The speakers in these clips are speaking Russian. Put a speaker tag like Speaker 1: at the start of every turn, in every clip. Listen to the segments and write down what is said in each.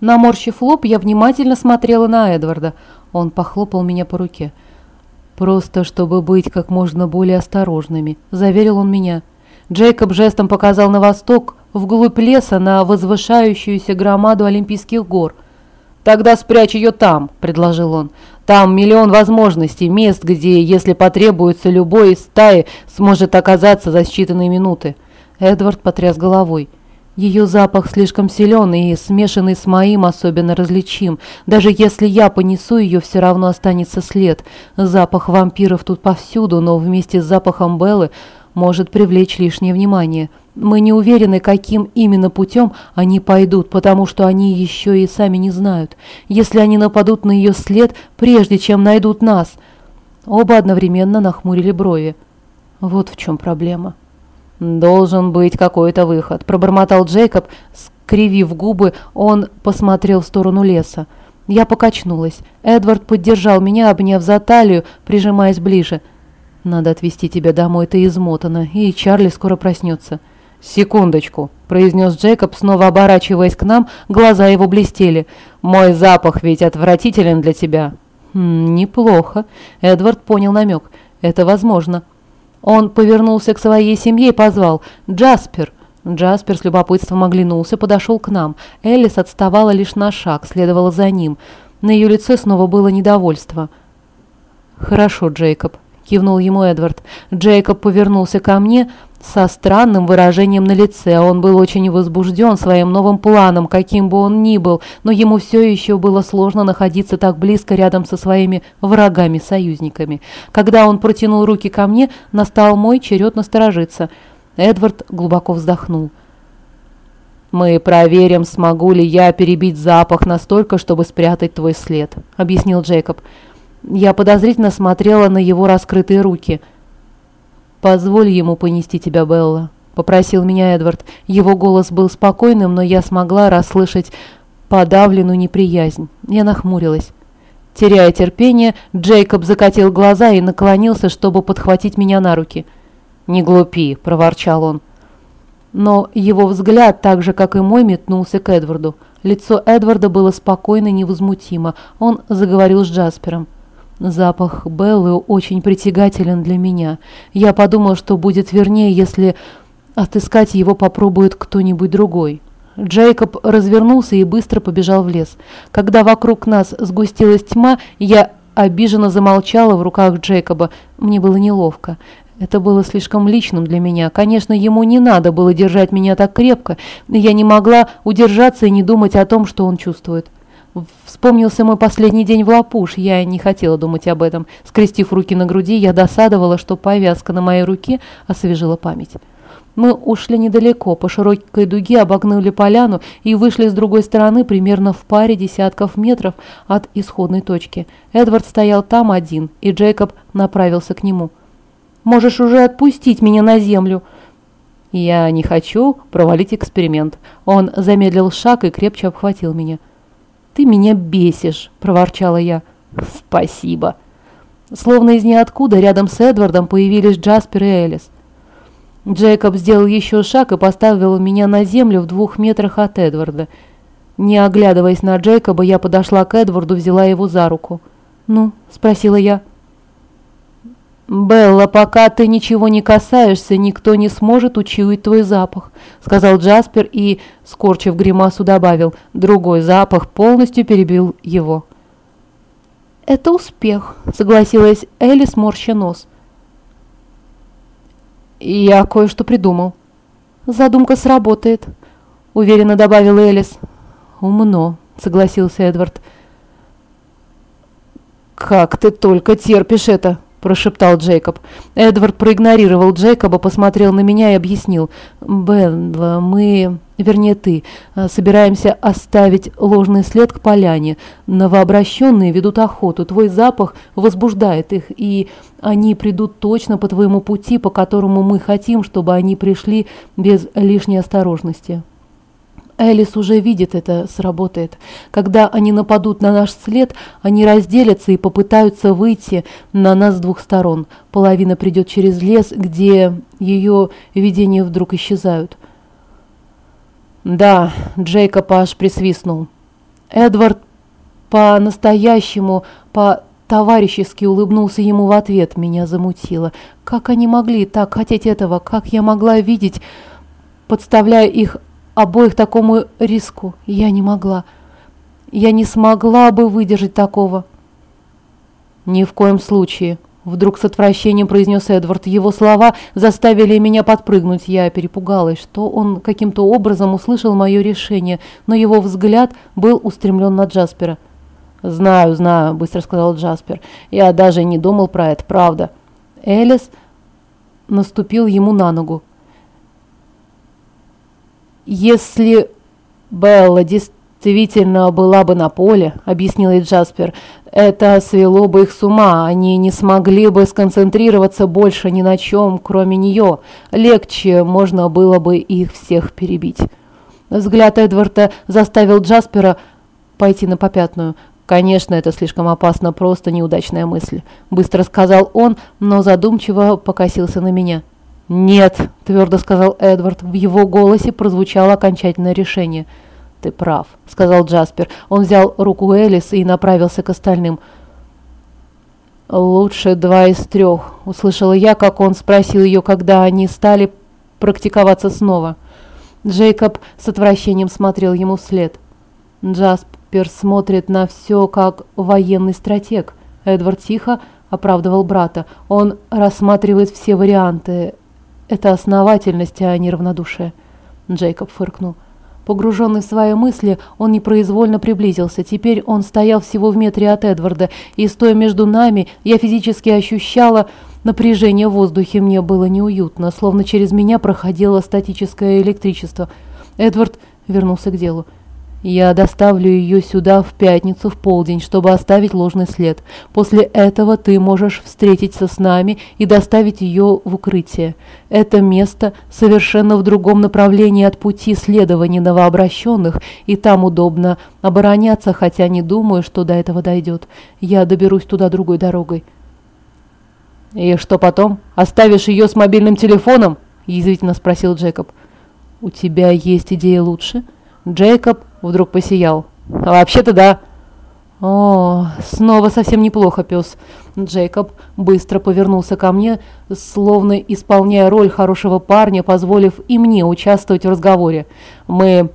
Speaker 1: Наморщив лоб, я внимательно смотрела на Эдварда. Он похлопал меня по руке. «Просто чтобы быть как можно более осторожными», — заверил он меня. Джейкоб жестом показал на восток, вглубь леса, на возвышающуюся громаду Олимпийских гор. «Тогда спрячь ее там», — предложил он. «Там миллион возможностей, мест, где, если потребуется, любой из стаи сможет оказаться за считанные минуты». Эдвард потряс головой. Ее запах слишком силен и, смешанный с моим, особенно различим. Даже если я понесу ее, все равно останется след. Запах вампиров тут повсюду, но вместе с запахом Беллы может привлечь лишнее внимание. Мы не уверены, каким именно путем они пойдут, потому что они еще и сами не знают. Если они нападут на ее след, прежде чем найдут нас. Оба одновременно нахмурили брови. Вот в чем проблема. «Должен быть какой-то выход», – пробормотал Джейкоб, скривив губы, он посмотрел в сторону леса. Я покачнулась. Эдвард поддержал меня, обняв за талию, прижимаясь ближе. «Надо отвезти тебя домой, ты измотана, и Чарли скоро проснется». «Секундочку», – произнес Джейкоб, снова оборачиваясь к нам, глаза его блестели. «Мой запах ведь отвратителен для тебя». «М «Неплохо», – Эдвард понял намек. «Это возможно». Он повернулся к своей семье и позвал «Джаспер». Джаспер с любопытством оглянулся, подошел к нам. Элис отставала лишь на шаг, следовала за ним. На ее лице снова было недовольство. «Хорошо, Джейкоб», — кивнул ему Эдвард. Джейкоб повернулся ко мне со странным выражением на лице. Он был очень возбужден своим новым планом, каким бы он ни был, но ему все еще было сложно находиться так близко рядом со своими врагами-союзниками. Когда он протянул руки ко мне, настал мой черед насторожиться. Эдвард глубоко вздохнул. «Мы проверим, смогу ли я перебить запах настолько, чтобы спрятать твой след», — объяснил Джейкоб. Я подозрительно смотрела на его раскрытые руки. «Позволь ему понести тебя, Белла», — попросил меня Эдвард. Его голос был спокойным, но я смогла расслышать подавленную неприязнь. Я нахмурилась. Теряя терпение, Джейкоб закатил глаза и наклонился, чтобы подхватить меня на руки. «Не глупи», — проворчал он. Но его взгляд, так же, как и мой, метнулся к Эдварду. Лицо Эдварда было спокойно и невозмутимо. Он заговорил с Джаспером. Запах Беллы очень притягателен для меня. Я подумал, что будет вернее, если отыскать его попробует кто-нибудь другой. Джейкоб развернулся и быстро побежал в лес. Когда вокруг нас сгустилась тьма, я обиженно замолчала в руках Джейкоба. Мне было неловко. Это было слишком личным для меня. Конечно, ему не надо было держать меня так крепко, я не могла удержаться и не думать о том, что он чувствует. Вспомнился мой последний день в Лапуш. Я не хотела думать об этом. Скрестив руки на груди, я досадовала, что повязка на моей руке освежила память. Мы ушли недалеко, по широкой дуге обогнули поляну и вышли с другой стороны примерно в паре десятков метров от исходной точки. Эдвард стоял там один, и Джейкоб направился к нему. «Можешь уже отпустить меня на землю!» «Я не хочу провалить эксперимент». Он замедлил шаг и крепче обхватил меня. «Ты меня бесишь», – проворчала я. «Спасибо». Словно из ниоткуда рядом с Эдвардом появились Джаспер и Элис. Джейкоб сделал еще шаг и поставил меня на землю в двух метрах от Эдварда. Не оглядываясь на Джейкоба, я подошла к Эдварду, взяла его за руку. «Ну?» – спросила я. «Белла, пока ты ничего не касаешься, никто не сможет учуять твой запах», сказал Джаспер и, скорчив гримасу, добавил. Другой запах полностью перебил его. «Это успех», согласилась Элли, сморща нос. «Я кое-что придумал». «Задумка сработает», уверенно добавил Элис. «Умно», согласился Эдвард. «Как ты только терпишь это!» Прошептал Джейкоб. Эдвард проигнорировал Джейкоба, посмотрел на меня и объяснил. «Белла, мы, вернее ты, собираемся оставить ложный след к поляне. Новообращенные ведут охоту, твой запах возбуждает их, и они придут точно по твоему пути, по которому мы хотим, чтобы они пришли без лишней осторожности». Элис уже видит это сработает. Когда они нападут на наш след, они разделятся и попытаются выйти на нас с двух сторон. Половина придет через лес, где ее видения вдруг исчезают. Да, Джейкоб аж присвистнул. Эдвард по-настоящему, по-товарищески улыбнулся ему в ответ. Меня замутило. Как они могли так хотеть этого? Как я могла видеть, подставляя их обоих такому риску? Я не могла. Я не смогла бы выдержать такого. Ни в коем случае. Вдруг с отвращением произнес Эдвард. Его слова заставили меня подпрыгнуть. Я перепугалась, что он каким-то образом услышал мое решение, но его взгляд был устремлен на Джаспера. «Знаю, знаю», — быстро сказал Джаспер. «Я даже не думал про это, правда». Элис наступил ему на ногу. «Если Белла действительно была бы на поле», — объяснил ей Джаспер, — «это свело бы их с ума. Они не смогли бы сконцентрироваться больше ни на чем, кроме нее. Легче можно было бы их всех перебить». Взгляд Эдварда заставил Джаспера пойти на попятную. «Конечно, это слишком опасно, просто неудачная мысль», — быстро сказал он, но задумчиво покосился на меня. «Нет», — твердо сказал Эдвард, в его голосе прозвучало окончательное решение. «Ты прав», — сказал Джаспер. Он взял руку Элис и направился к остальным. «Лучше два из трех», — услышала я, как он спросил ее, когда они стали практиковаться снова. Джейкоб с отвращением смотрел ему вслед. Джасп Пер смотрит на все как военный стратег. Эдвард тихо оправдывал брата. Он рассматривает все варианты. Это основательность, а не равнодушие. Джейкоб фыркнул. Погруженный в свои мысли, он непроизвольно приблизился. Теперь он стоял всего в метре от Эдварда, и, стоя между нами, я физически ощущала напряжение в воздухе. Мне было неуютно, словно через меня проходило статическое электричество. Эдвард вернулся к делу. Я доставлю ее сюда в пятницу в полдень, чтобы оставить ложный след. После этого ты можешь встретиться с нами и доставить ее в укрытие. Это место совершенно в другом направлении от пути следования новообращенных, и там удобно обороняться, хотя не думаю, что до этого дойдет. Я доберусь туда другой дорогой. «И что потом? Оставишь ее с мобильным телефоном?» – язвительно спросил Джекоб. «У тебя есть идея лучше?» Джейкоб вдруг посиял. «А вообще-то да». «О, снова совсем неплохо, пес». Джейкоб быстро повернулся ко мне, словно исполняя роль хорошего парня, позволив и мне участвовать в разговоре. «Мы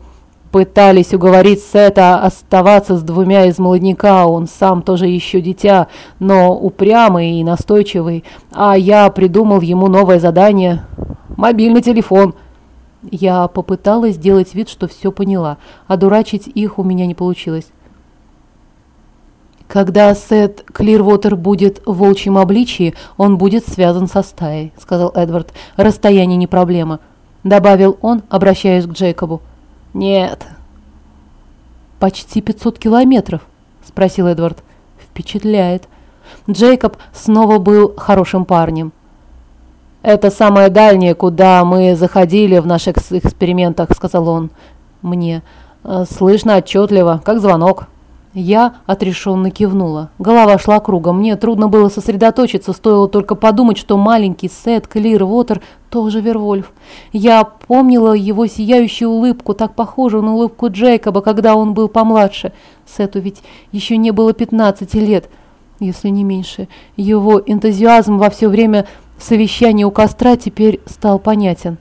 Speaker 1: пытались уговорить Сета оставаться с двумя из молодняка, он сам тоже еще дитя, но упрямый и настойчивый, а я придумал ему новое задание – мобильный телефон». Я попыталась сделать вид, что все поняла, а дурачить их у меня не получилось. «Когда Сет Клирвотер будет в волчьем обличии, он будет связан со стаей», — сказал Эдвард. «Расстояние не проблема», — добавил он, обращаясь к Джейкобу. «Нет». «Почти 500 километров», — спросил Эдвард. «Впечатляет». Джейкоб снова был хорошим парнем. «Это самое дальнее, куда мы заходили в наших экспериментах», — сказал он мне. «Э, «Слышно отчетливо, как звонок». Я отрешенно кивнула. Голова шла кругом. Мне трудно было сосредоточиться, стоило только подумать, что маленький Сет Клир Вотер тоже Вервольф. Я помнила его сияющую улыбку, так похожую на улыбку Джейкоба, когда он был помладше. Сету ведь еще не было 15 лет, если не меньше. Его энтузиазм во все время совещания у костра теперь стал понятен.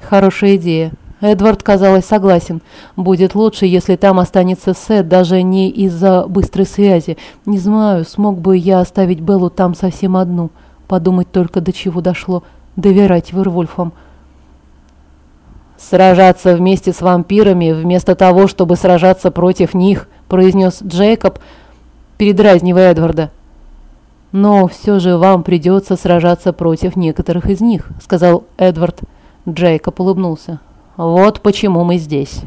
Speaker 1: Хорошая идея. Эдвард, казалось, согласен. Будет лучше, если там останется Сет, даже не из-за быстрой связи. Не знаю, смог бы я оставить Беллу там совсем одну. Подумать только, до чего дошло. Доверять Вервольфам. «Сражаться вместе с вампирами, вместо того, чтобы сражаться против них», произнес Джейкоб, передразнивая Эдварда. «Но все же вам придется сражаться против некоторых из них», — сказал Эдвард. Джейкоб улыбнулся. «Вот почему мы здесь».